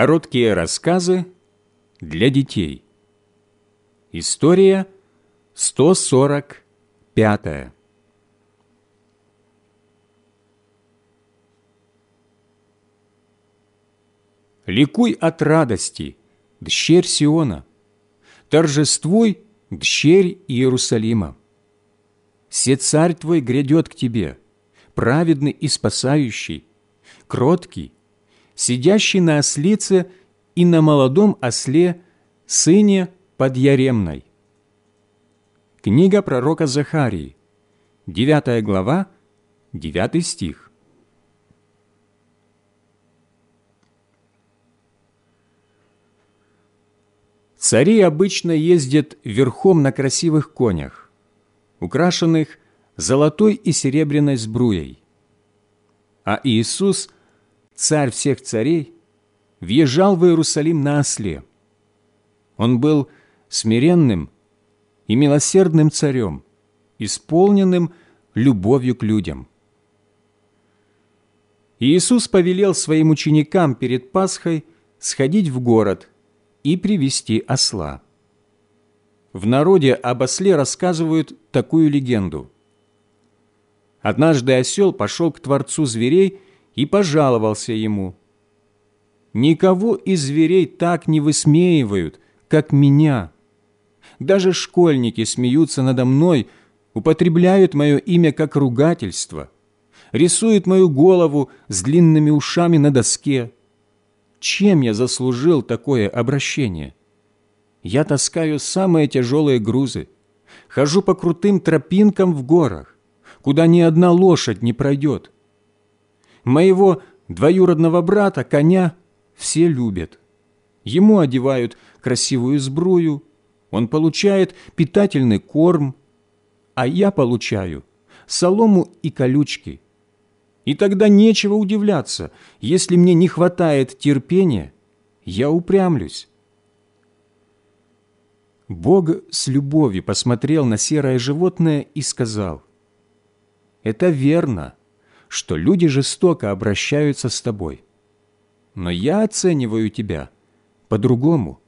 Короткие рассказы для детей. История 145. Ликуй от радости, дщерь Сиона, торжествуй, дщерь Иерусалима. Все царь твой грядет к тебе, праведный и спасающий, кроткий, сидящий на ослице и на молодом осле, сыне подъяремной. Книга пророка Захарии, 9 глава, 9 стих. Цари обычно ездят верхом на красивых конях, украшенных золотой и серебряной сбруей. А Иисус – царь всех царей, въезжал в Иерусалим на осле. Он был смиренным и милосердным царем, исполненным любовью к людям. Иисус повелел своим ученикам перед Пасхой сходить в город и привести осла. В народе об осле рассказывают такую легенду. Однажды осел пошел к Творцу зверей и пожаловался ему. «Никого из зверей так не высмеивают, как меня. Даже школьники смеются надо мной, употребляют мое имя как ругательство, рисуют мою голову с длинными ушами на доске. Чем я заслужил такое обращение? Я таскаю самые тяжелые грузы, хожу по крутым тропинкам в горах, куда ни одна лошадь не пройдет» Моего двоюродного брата, коня, все любят. Ему одевают красивую сбрую, он получает питательный корм, а я получаю солому и колючки. И тогда нечего удивляться, если мне не хватает терпения, я упрямлюсь. Бог с любовью посмотрел на серое животное и сказал, «Это верно» что люди жестоко обращаются с тобой. Но я оцениваю тебя по-другому.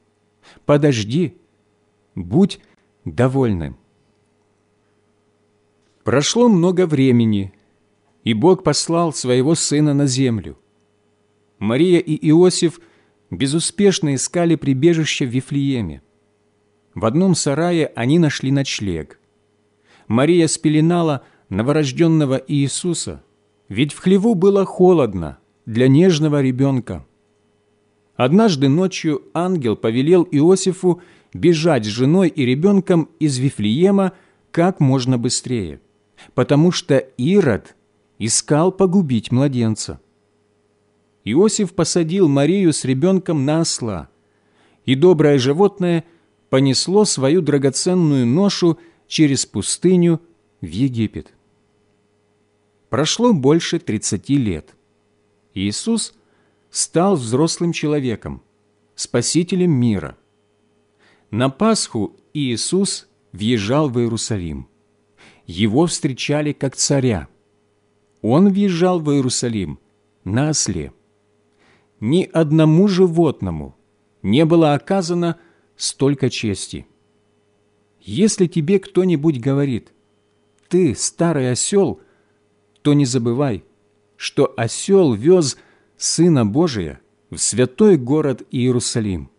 Подожди, будь довольным. Прошло много времени, и Бог послал своего сына на землю. Мария и Иосиф безуспешно искали прибежище в Вифлееме. В одном сарае они нашли ночлег. Мария спеленала новорожденного Иисуса – ведь в хлеву было холодно для нежного ребенка. Однажды ночью ангел повелел Иосифу бежать с женой и ребенком из Вифлеема как можно быстрее, потому что Ирод искал погубить младенца. Иосиф посадил Марию с ребенком на осла, и доброе животное понесло свою драгоценную ношу через пустыню в Египет. Прошло больше 30 лет. Иисус стал взрослым человеком, спасителем мира. На Пасху Иисус въезжал в Иерусалим. Его встречали как царя. Он въезжал в Иерусалим на осле. Ни одному животному не было оказано столько чести. Если тебе кто-нибудь говорит, «Ты, старый осел», то не забывай, что осел вез Сына Божия в святой город Иерусалим.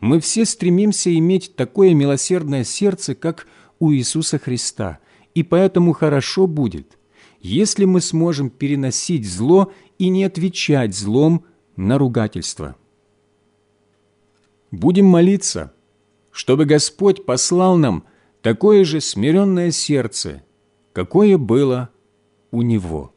Мы все стремимся иметь такое милосердное сердце, как у Иисуса Христа, и поэтому хорошо будет, если мы сможем переносить зло и не отвечать злом на ругательство. Будем молиться, чтобы Господь послал нам такое же смиренное сердце, какое было у него.